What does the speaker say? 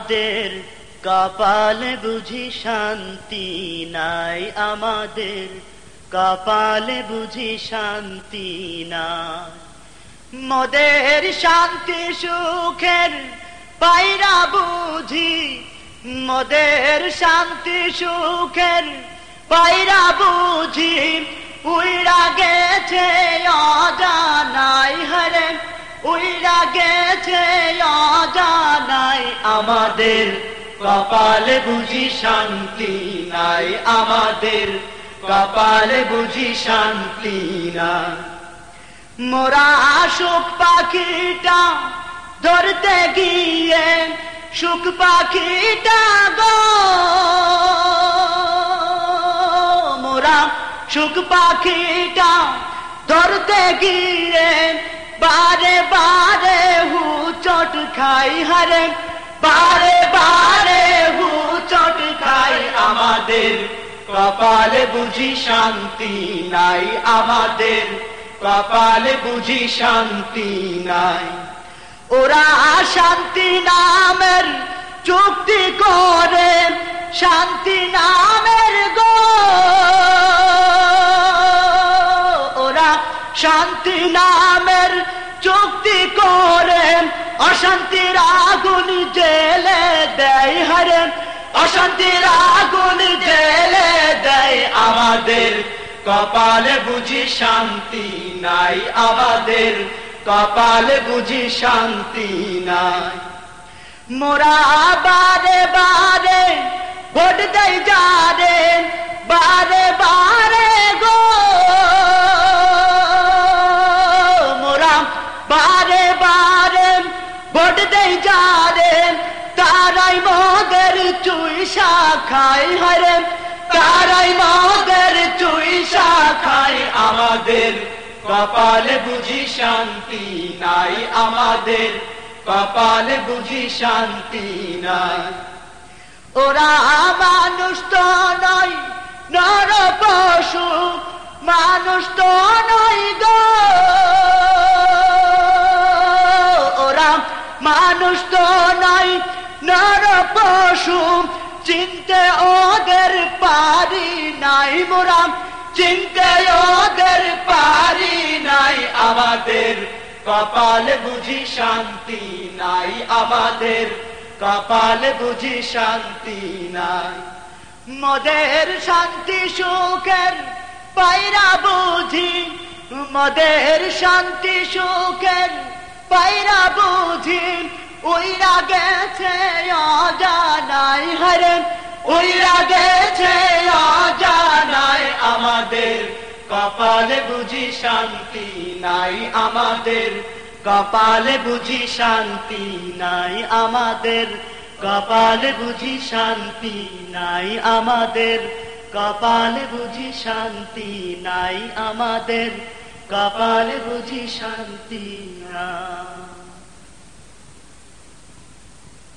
আমাদের কপালে বুঝি শান্তি নাই আমাদের। কপালে বুঝি শান্তি নাই। মদের শান্তি সুখের পাইরা বুঝি। মদের শান্তি সুখের পাইরা বুঝি। উইরা গেছে অজানাই হরে। উইরা গেছে অজানাই আমাদের। কপালে বুঝি শান্তি নাই আমাদের। কপালে বুঝি শান্তি নাই। মোরা সুখ পাখিটা, ধরতে গিয়ে সুখ পাখিটা গো। মোরা সুখ পাখিটা, ধরতে গিয়ে বারে বারে হু চট খাই হারে। বারে বারে হু চট খাই আমাদের। কপালে বুঝি শান্তি নাই আমাদের। কপালে বুঝি শান্তি নাই। ওরা শান্তি নামের চুক্তি করে। শান্তি নামের গো। ওরা শান্তি নামের চুক্তি করে অশান্তির আগুন জেলে দেয় হরে অশান্তির আগুন জেলে দেয় আমাদের। কপালে বুঝি শান্তি নাই আমাদের। কপালে বুঝি শান্তি নাই। মোরা বারে বারে ভোট দেয় যারে বারে বারে গো ভোট দেয় যারে, তারাই মদের চুইসা খাই হরে তারাই মদের চুইসা খাই আমাদের কপালে বুঝি শান্তি নাই, আমাদের কপালে বুঝি শান্তি নাই। ওরা মানুষ তো নয় নর পশু মানুষ তো নয় গো। তো নয় নর পশু চিনতে ওদের পারি নাই মোরা। চিনতে ওদের পারি নাই, আমাদের কপালে বুঝি শান্তি নাই, আমাদের কপালে বুঝি শান্তি নাই। মদের শান্তি সুখের পায়রা বুঝি, মদের শান্তি সুখের পায়রা বুঝি। ওইরা গেছে অজানাই হরে ওইরা গেছে অজানাই আমাদের। কপালে বুঝি শান্তি নাই আমাদের। কপালে বুঝি শান্তি নাই আমাদের। কপালে বুঝি শান্তি নাই আমাদের। কপালে বুঝি শান্তি নাই আমাদের। কপালে বুঝি শান্তি না